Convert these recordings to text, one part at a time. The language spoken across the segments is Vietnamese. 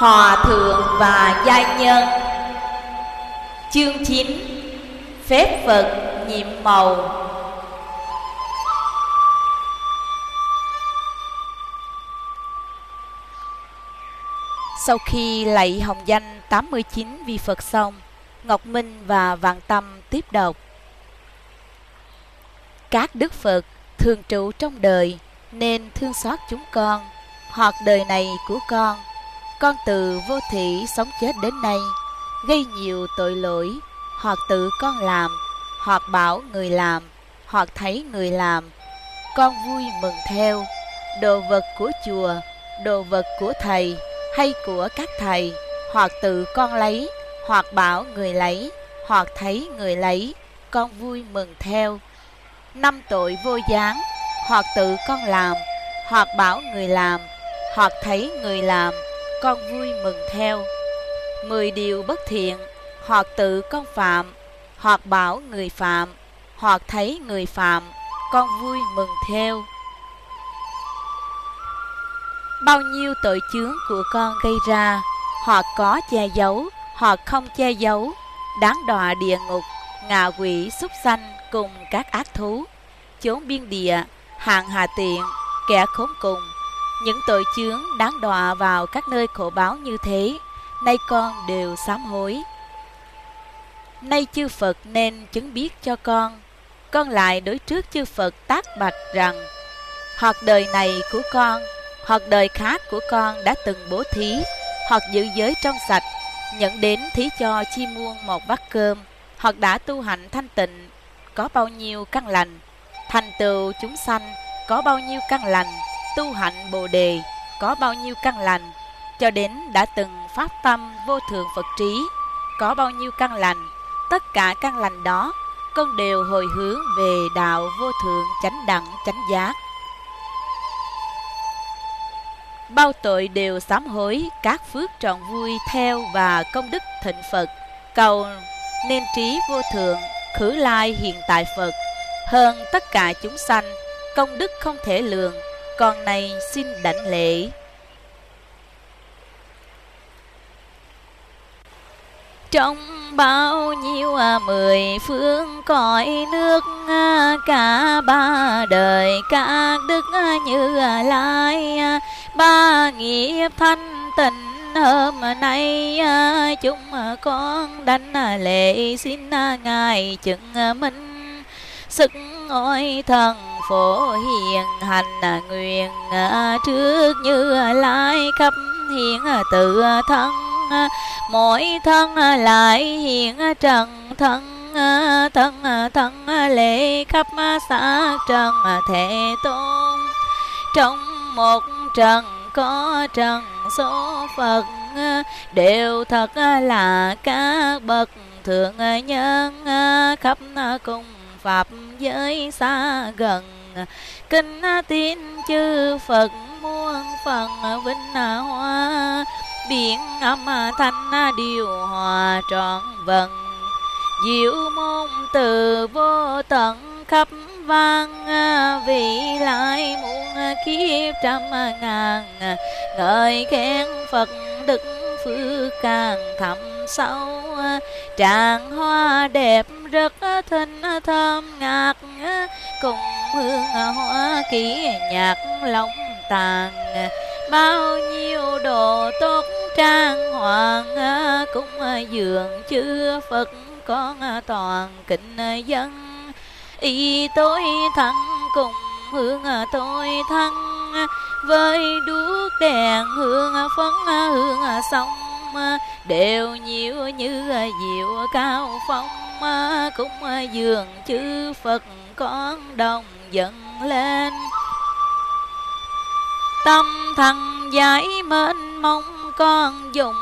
Hòa thượng và giai nhân. Chương 9 Phép Phật nhiệm màu. Sau khi lạy hồng danh 89 vi Phật xong, Ngọc Minh và Vạn Tâm tiếp đọc. Các Đức Phật thường trụ trong đời Nên thương xót chúng con, Hoặc đời này của con. Con từ vô thị sống chết đến nay Gây nhiều tội lỗi. Hoặc tự con làm Hoặc bảo người làm Hoặc thấy người làm. Con vui mừng theo Đồ vật của chùa Đồ vật của thầy Hay của các thầy. Hoặc tự con lấy hoặc bảo người lấy, hoặc thấy người lấy, con vui mừng theo. Năm tội vô gián, hoặc tự con làm, hoặc bảo người làm, hoặc thấy người làm, con vui mừng theo. Mười điều bất thiện, hoặc tự con phạm, hoặc bảo người phạm, hoặc thấy người phạm, con vui mừng theo. Bao nhiêu tội chướng của con gây ra, hoặc có che giấu, hoặc không che giấu, đáng đọa địa ngục, ngạ quỷ súc sanh cùng các ác thú, chốn biên địa, hạng hà tiện, kẻ khốn cùng. Những tội chướng đáng đọa vào các nơi khổ báo như thế, nay con đều sám hối. Nay chư Phật nên chứng biết cho con, con lại đối trước chư Phật tác bạch rằng, hoặc đời này của con, hoặc đời khác của con đã từng bố thí, hoặc giữ giới trong sạch, Nhận đến thí cho chi muôn một bát cơm Hoặc đã tu hạnh thanh tịnh Có bao nhiêu căn lành Thành tựu chúng sanh Có bao nhiêu căn lành Tu hạnh bồ đề Có bao nhiêu căn lành, Cho đến đã từng phát tâm vô thượng Phật trí, Có bao nhiêu căn lành, Tất cả căn lành đó, Con đều hồi hướng về đạo vô thượng chánh đẳng, chánh giác. Bao tội đều sám hối các phước trọn vui theo và công đức thịnh Phật. Cầu nên trí vô thượng khử lai hiện tại Phật. Hơn tất cả chúng sanh, công đức không thể lường con này xin đảnh lễ. Trong bao nhiêu à, mười phương cõi nước à, cả ba đời các đức à, như à, lai à, ba nghiệp thanh tịnh hôm nay à, chúng con đảnh lễ xin ngài chứng minh sức ngôi thần phổ hiền hành à, nguyện à, trước như lai khắp hiện à, tự thân mỗi thân lại hiện trần thân thân thân lễ khắp xa trần thể tôn. Trong một trần có trần số phật đều thật là các bậc thượng nhân khắp cùng pháp giới xa gần kinh tin chư phật muôn phần vinh hoa, biển âm thanh điều hòa trọn vần. Diệu môn từ vô tận khắp vang, vị lại muôn kiếp trăm ngàn. Ngợi khen phật đức phước càng thầm sâu, tràng hoa đẹp rất thinh thơm ngạt cùng hương hoa kỹ nhạc lòng tàn. Bao nhiêu đồ tốt trang hoàng cũng dường chư phật con toàn kính dân. Y tôi thăng cùng hương tôi thăng. Với đuốc đèn hương phấn hương sông, đều nhiều như diệu cao phong, cũng dường chư phật con đồng dần lên. Tâm thần giải mênh mong con dùng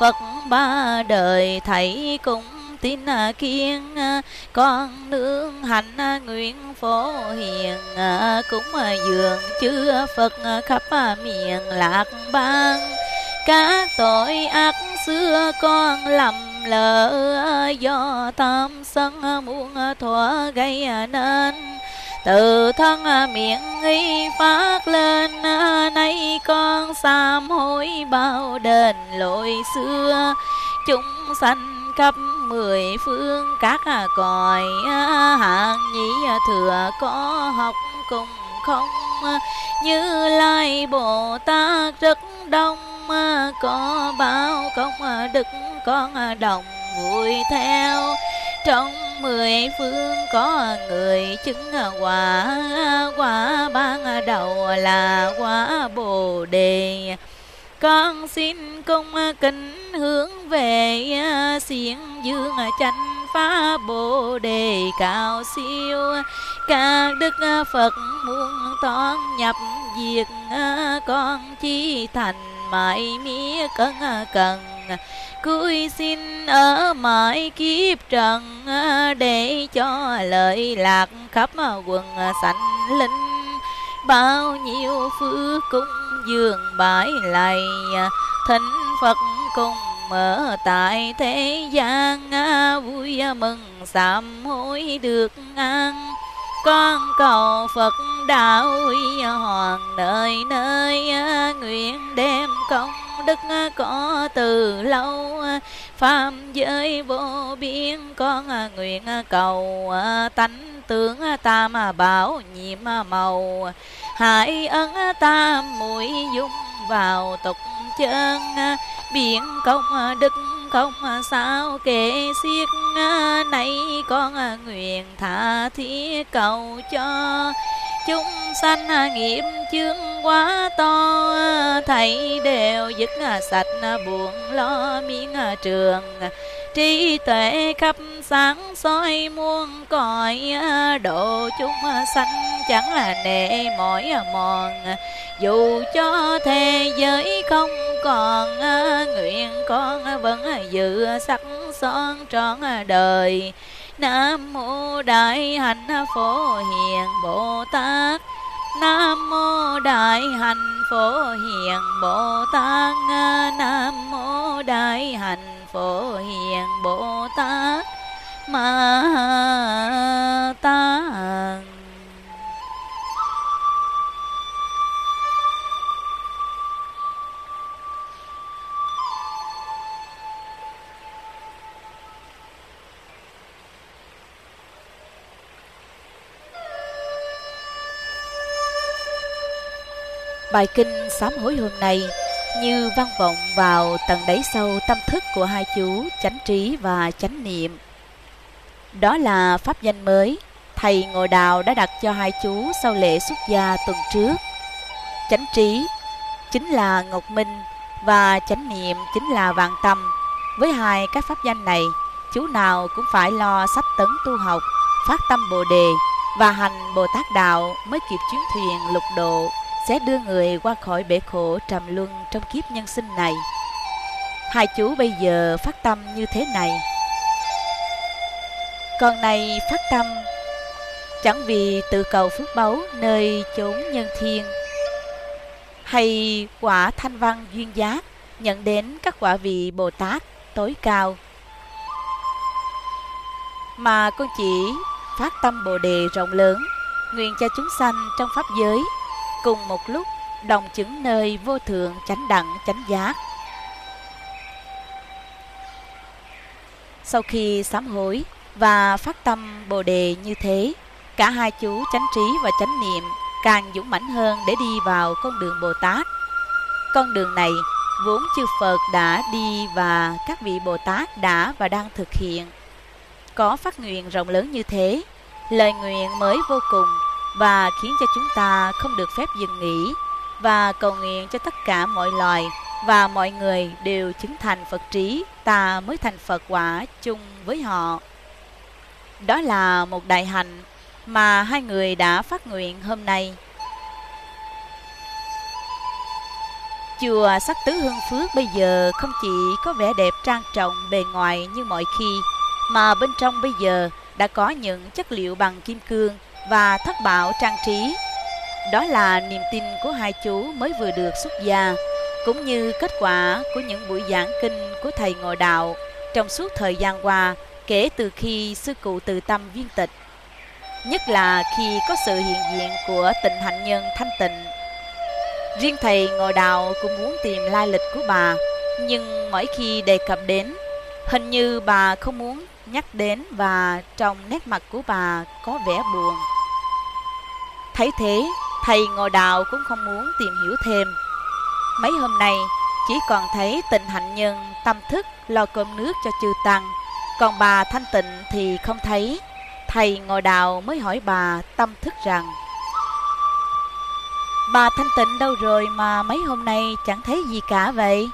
Phật ba đời, thầy cùng tin kiên. Con nương hạnh nguyện phổ hiền cũng dường chư Phật khắp miền lạc bang. Các tội ác xưa con lầm lỡ, do tam sân muốn thỏa gây nên từ thân à, miệng nghi phát lên à, nay con sám hối bao đền lỗi xưa. Chúng sanh khắp mười phương các còi à, hạng nhĩ thừa có học cùng không? Như lai bồ tát rất đông có bao công đức con đồng vui theo. Trong mười phương có người chứng quả quả ban đầu là quả bồ đề. Con xin cung kính hướng về xiển dương chánh phá bồ đề cao siêu. Các đức phật muôn toán nhập diệt, con chi thành mãi mía cân cần. Cúi xin ở mãi kiếp trần, Để cho lợi lạc khắp quần sanh linh. Bao nhiêu phước cung dường bãi lạy Thỉnh Phật cùng mở tại thế gian. Vui mừng sám hối được an. Con cầu Phật đạo huy hoàng nơi nơi, nguyện đem công đức à, có từ lâu à, phàm giới vô biên con à, nguyện cầu tánh tướng tam bảo, nhiệm màu hải ân tam, mũi dung vào tục chân biển công đức không sao kể xiết nay con nguyện tha thiết cầu cho chúng sanh nghiệp chướng quá to thầy đều dứt sạch buồn lo miếng trường. Trí tuệ khắp sáng soi muôn cõi, độ chúng sanh chẳng là nệ mỏi mòn. Dù cho thế giới không còn, nguyện con vẫn giữ sắc son trọn đời nam mô đại hạnh phổ hiền bồ tát nam mô đại hạnh phổ hiền bồ tát nam mô đại hạnh phổ hiền bồ tát ma tát Bài kinh sám hối hôm nay như vang vọng vào tầng đáy sâu tâm thức của hai chú chánh trí và chánh niệm. Đó là pháp danh mới thầy Ngồi Đào đã đặt cho hai chú sau lễ xuất gia tuần trước. Chánh trí chính là Ngọc Minh và chánh niệm chính là Vạn Tâm. Với hai các pháp danh này, chú nào cũng phải lo sách tấn tu học, phát tâm Bồ đề và hành Bồ Tát đạo mới kịp chuyến thuyền lục độ sẽ đưa người qua khỏi bể khổ trầm luân trong kiếp nhân sinh này. Hai chú bây giờ phát tâm như thế này. Con này phát tâm chẳng vì tự cầu phước báu nơi chốn nhân thiên, hay quả thanh văn duyên giác nhận đến các quả vị Bồ Tát tối cao mà con chỉ phát tâm Bồ đề rộng lớn, nguyện cho chúng sanh trong pháp giới cùng một lúc đồng chứng nơi vô thượng chánh đẳng chánh giác. Sau khi sám hối và phát tâm bồ đề như thế, cả hai chú chánh trí và chánh niệm càng dũng mãnh hơn để đi vào con đường Bồ Tát. Con đường này vốn chư Phật đã đi và các vị Bồ Tát đã và đang thực hiện. Có phát nguyện rộng lớn như thế, lời nguyện mới vô cùng và khiến cho chúng ta không được phép dừng nghỉ và cầu nguyện cho tất cả mọi loài và mọi người đều chứng thành Phật trí, ta mới thành Phật quả chung với họ. Đó là một đại hạnh mà hai người đã phát nguyện hôm nay. Chùa Sắc Tứ Hương Phước bây giờ không chỉ có vẻ đẹp trang trọng bề ngoài như mọi khi, mà bên trong bây giờ đã có những chất liệu bằng kim cương và thất bảo trang trí. Đó là niềm tin của hai chú mới vừa được xuất gia, cũng như kết quả của những buổi giảng kinh của thầy ngồi đạo trong suốt thời gian qua kể từ khi sư cụ từ tâm viên tịch. Nhất là khi có sự hiện diện của tịnh hạnh nhân thanh tịnh Riêng thầy ngồi đạo cũng muốn tìm lai lịch của bà Nhưng mỗi khi đề cập đến Hình như bà không muốn nhắc đến Và trong nét mặt của bà có vẻ buồn Thấy thế, thầy ngồi đào cũng không muốn tìm hiểu thêm Mấy hôm nay chỉ còn thấy tịnh hạnh nhân tâm thức lo cơm nước cho chư tăng Còn bà thanh tịnh thì không thấy Thầy ngồi đào mới hỏi bà tâm thức rằng Bà thanh tịnh đâu rồi mà mấy hôm nay chẳng thấy gì cả vậy?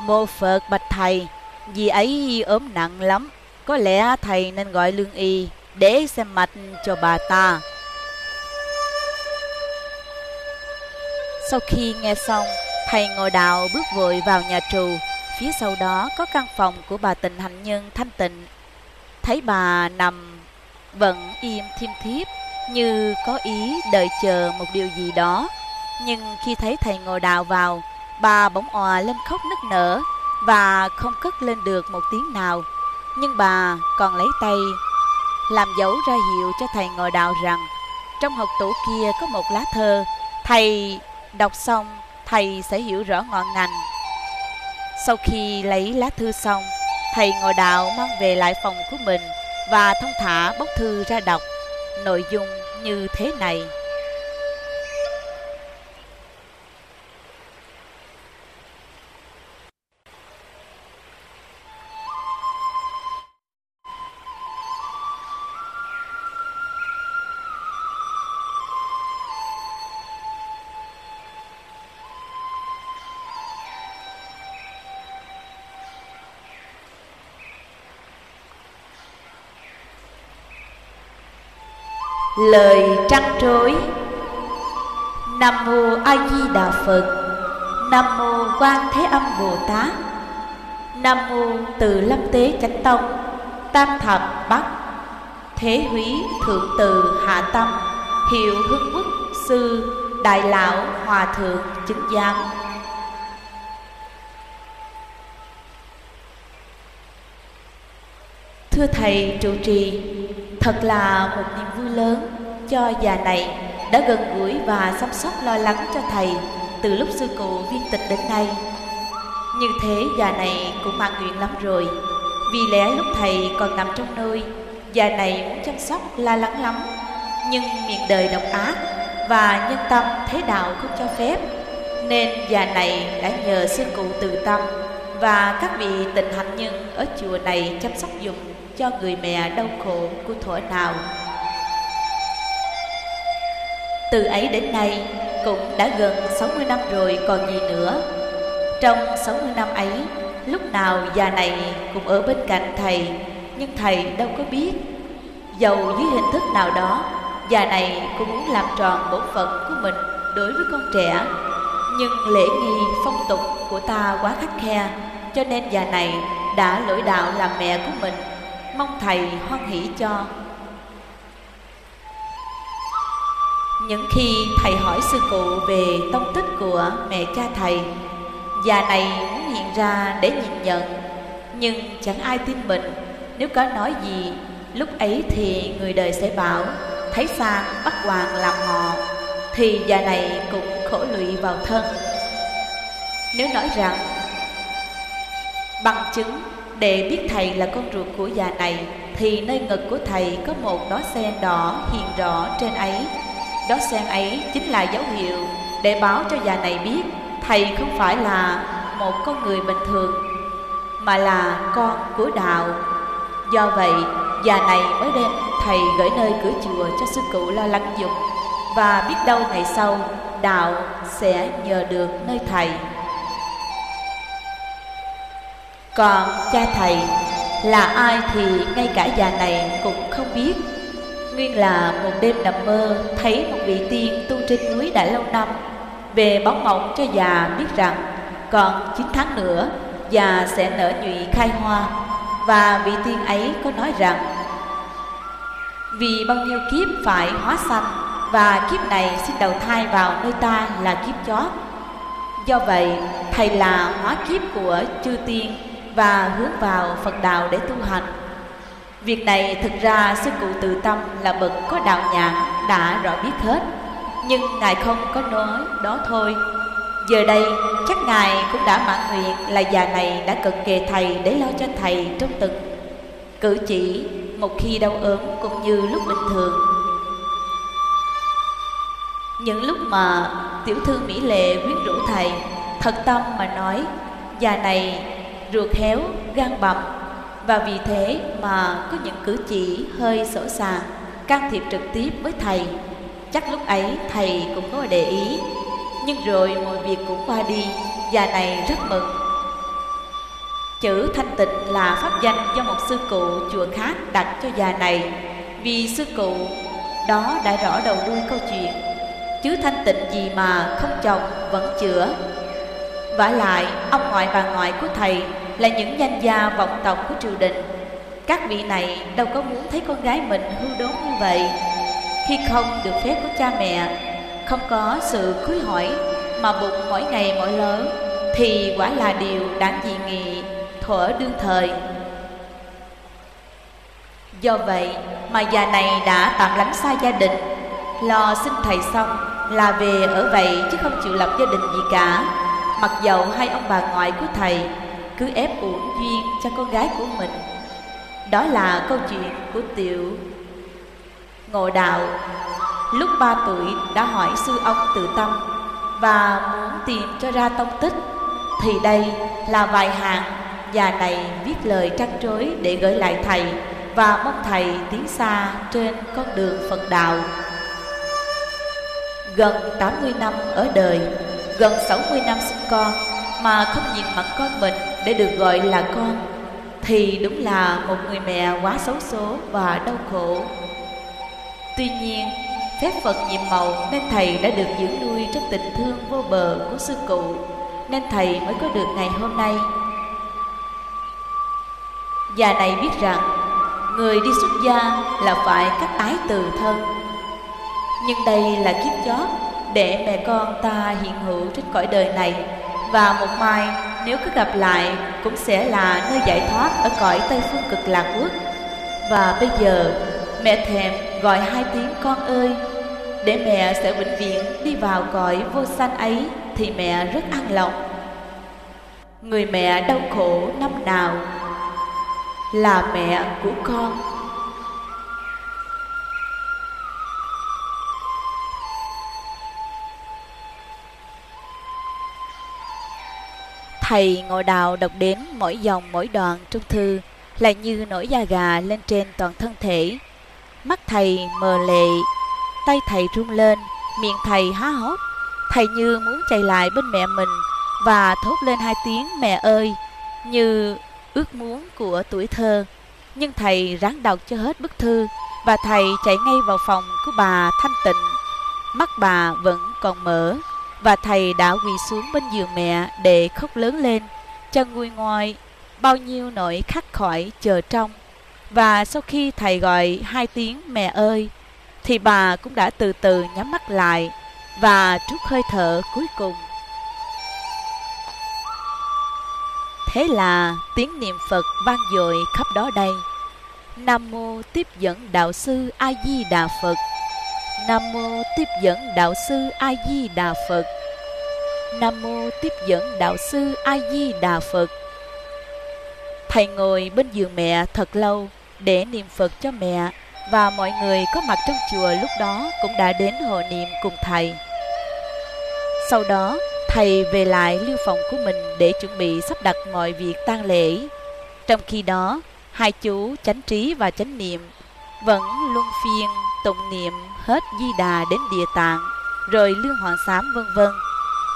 Mô Phật bạch thầy, vì ấy ốm nặng lắm, có lẽ thầy nên gọi lương y để xem mạch cho bà ta. Sau khi nghe xong, thầy ngồi đạo bước vội vào nhà trù, phía sau đó có căn phòng của bà tịnh hạnh nhân thanh tịnh. Thấy bà nằm vẫn im thiêm thiếp như có ý đợi chờ một điều gì đó. Nhưng khi thấy thầy ngồi đào vào, bà bỗng òa lên khóc nức nở và không cất lên được một tiếng nào. Nhưng bà còn lấy tay làm dấu ra hiệu cho thầy ngồi đào rằng trong hộp tủ kia có một lá thơ. Thầy đọc xong, thầy sẽ hiểu rõ ngọn ngành. Sau khi lấy lá thư xong, thầy ngồi đào mang về lại phòng của mình và thông thả bốc thư ra đọc. Nội dung như thế này Lời trăng trối. Nam Mô A Di Đà Phật. Nam Mô Quan Thế Âm Bồ Tát Nam Mô Từ Lâm Tế Chánh Tông, Tam Thập Bắc Thế Húy Thượng Từ Hạ Tâm, Hiệu Hưng Quốc Sư Đại Lão Hòa Thượng chính Giám. Thưa Thầy trụ trì Thật là một niềm vui lớn cho già này đã gần gũi và chăm sóc lo lắng cho thầy từ lúc sư cụ viên tịch đến nay. Như thế già này cũng mang nguyện lắm rồi. Vì lẽ lúc thầy còn nằm trong nơi, già này muốn chăm sóc la lắng lắm. Nhưng miệng đời độc ác và nhân tâm thế đạo không cho phép. Nên già này đã nhờ sư cụ từ tâm và các vị tịnh hạnh nhân ở chùa này chăm sóc dùng cho người mẹ đau khổ của thuở nào. Từ ấy đến nay, cũng đã gần 60 năm rồi còn gì nữa. Trong 60 năm ấy, Lúc nào già này cũng ở bên cạnh thầy, Nhưng thầy đâu có biết. Dầu dưới hình thức nào đó, Già này cũng muốn làm tròn bổn phận của mình đối với con trẻ. Nhưng lễ nghi phong tục của ta quá khắc khe. Cho nên già này đã lỗi đạo làm mẹ của mình. Mong thầy hoan hỷ cho. Những khi thầy hỏi sư cụ về tông tích của mẹ cha thầy, Già này muốn hiện ra để nhìn nhận. Nhưng chẳng ai tin mình. Nếu có nói gì, Lúc ấy thì người đời sẽ bảo Thấy sang bắt hoàng làm họ Thì già này cũng khổ lụy vào thân. Nếu nói rằng Bằng chứng để biết thầy là con ruột của già này Thì nơi ngực của thầy có một đó sen đỏ hiện rõ trên ấy đó sen ấy chính là dấu hiệu để báo cho già này biết thầy không phải là một con người bình thường mà là con của đạo. Do vậy, già này mới đem thầy gửi nơi cửa chùa cho sư cụ lo lắng dụng và biết đâu ngày sau đạo sẽ nhờ được nơi thầy. Còn cha thầy, là ai thì ngay cả già này cũng không biết. Nguyên là một đêm nằm mơ, thấy một vị tiên tu trên núi đã lâu năm. Về báo mộng cho già biết rằng, còn 9 tháng nữa, già sẽ nở nhụy khai hoa. Và vị tiên ấy có nói rằng, Vì bao nhiêu kiếp phải hóa sanh, Và kiếp này xin đầu thai vào nơi ta là kiếp chót. Do vậy, thầy là hóa kiếp của chư tiên và hướng vào Phật đạo để tu hành. Việc này thực ra sư cụ Từ tâm là bậc có đạo nhãn đã rõ biết hết. Nhưng Ngài không có nói đó thôi. Giờ đây, chắc Ngài cũng đã mãn nguyện là già này đã cần kề Thầy để lo cho Thầy trong từng cử chỉ, một khi đau ốm cũng như lúc bình thường. Những lúc mà tiểu thư mỹ lệ quyến rũ thầy, thật tâm mà nói, già này ruột héo gan bầm và vì thế mà có những cử chỉ hơi sổ sàng can thiệp trực tiếp với thầy. Chắc lúc ấy thầy cũng có để ý. Nhưng rồi mọi việc cũng qua đi, già này rất mừng. Chữ thanh tịnh là pháp danh do một sư cụ chùa khác đặt cho già này. Vì sư cụ đó đã rõ đầu đuôi câu chuyện. Chứ thanh tịnh gì mà không chồng vẫn chữa vả lại, ông ngoại bà ngoại của thầy là những danh gia vọng tộc của triều đình. Các vị này đâu có muốn thấy con gái mình hư đốn như vậy. Khi không được phép của cha mẹ, không có sự cưới hỏi mà bụng mỗi ngày mỗi lớn thì quả là điều đáng dị nghị, thuở đương thời. Do vậy mà già này đã tạm lánh xa gia đình, lo sinh thầy xong là về ở vậy chứ không chịu lập gia đình gì cả mặc dầu hai ông bà ngoại của thầy cứ ép uổng duyên cho con gái của mình đó là câu chuyện của tiểu ngộ đạo lúc ba tuổi đã hỏi sư ông tự tâm và muốn tìm cho ra tông tích thì đây là vài hàng già này viết lời trăn trối để gửi lại thầy và mong thầy tiến xa trên con đường Phật đạo. Gần 80 năm ở đời, gần 60 năm sinh con mà không nhìn mặt con mình để được gọi là con thì đúng là một người mẹ quá xấu số và đau khổ. Tuy nhiên, phép Phật nhiệm màu nên thầy đã được dưỡng nuôi trong tình thương vô bờ của sư cụ nên thầy mới có được ngày hôm nay Già này biết rằng Người đi xuất gia là phải cắt ái từ thân Nhưng đây là kiếp chót để mẹ con ta hiện hữu trên cõi đời này. Và một mai, nếu cứ gặp lại, Cũng sẽ là nơi giải thoát Ở cõi Tây Phương cực lạc quốc. Và bây giờ, mẹ thèm gọi hai tiếng con ơi Để mẹ sẽ vĩnh viễn đi vào cõi vô sanh ấy, Thì mẹ rất an lòng. Người mẹ đau khổ năm nào là mẹ của con. Thầy ngồi đào đọc đến mỗi dòng mỗi đoạn trong thư là như nổi da gà lên trên toàn thân thể. Mắt thầy mờ lệ, tay thầy run lên, miệng thầy há hốc. Thầy như muốn chạy lại bên mẹ mình và thốt lên hai tiếng, mẹ ơi! như ước muốn của tuổi thơ. Nhưng thầy ráng đọc cho hết bức thư và thầy chạy ngay vào phòng của bà thanh tịnh. Mắt bà vẫn còn mở và thầy đã quỳ xuống bên giường mẹ để khóc lớn lên cho nguôi ngoai bao nhiêu nỗi khắc khỏi chờ trong và sau khi thầy gọi hai tiếng, mẹ ơi, thì bà cũng đã từ từ nhắm mắt lại và trút hơi thở cuối cùng Thế là tiếng niệm Phật vang dội khắp đó đây. Nam mô tiếp dẫn đạo sư A Di Đà Phật. Nam mô tiếp dẫn đạo sư A Di Đà Phật. Nam mô tiếp dẫn đạo sư A Di Đà Phật. Thầy ngồi bên giường mẹ thật lâu để niệm Phật cho mẹ và mọi người có mặt trong chùa lúc đó cũng đã đến hộ niệm cùng thầy. Sau đó, Thầy về lại lưu phòng của mình để chuẩn bị sắp đặt mọi việc tang lễ. Trong khi đó, hai chú chánh trí và chánh niệm vẫn luân phiên tụng niệm hết di đà đến địa tạng, rồi lương hoàng sám vân vân.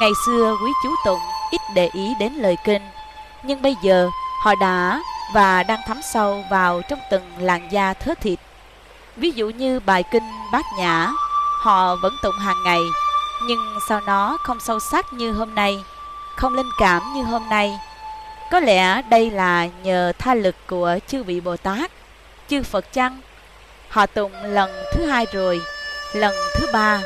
Ngày xưa quý chú tụng ít để ý đến lời kinh, nhưng bây giờ họ đã và đang thấm sâu vào trong từng làn da thớ thịt. Ví dụ như bài kinh Bát Nhã, họ vẫn tụng hàng ngày nhưng sao nó không sâu sắc như hôm nay Không linh cảm như hôm nay Có lẽ đây là nhờ tha lực của chư vị Bồ Tát Chư Phật chăng Họ tụng lần thứ hai rồi Lần thứ ba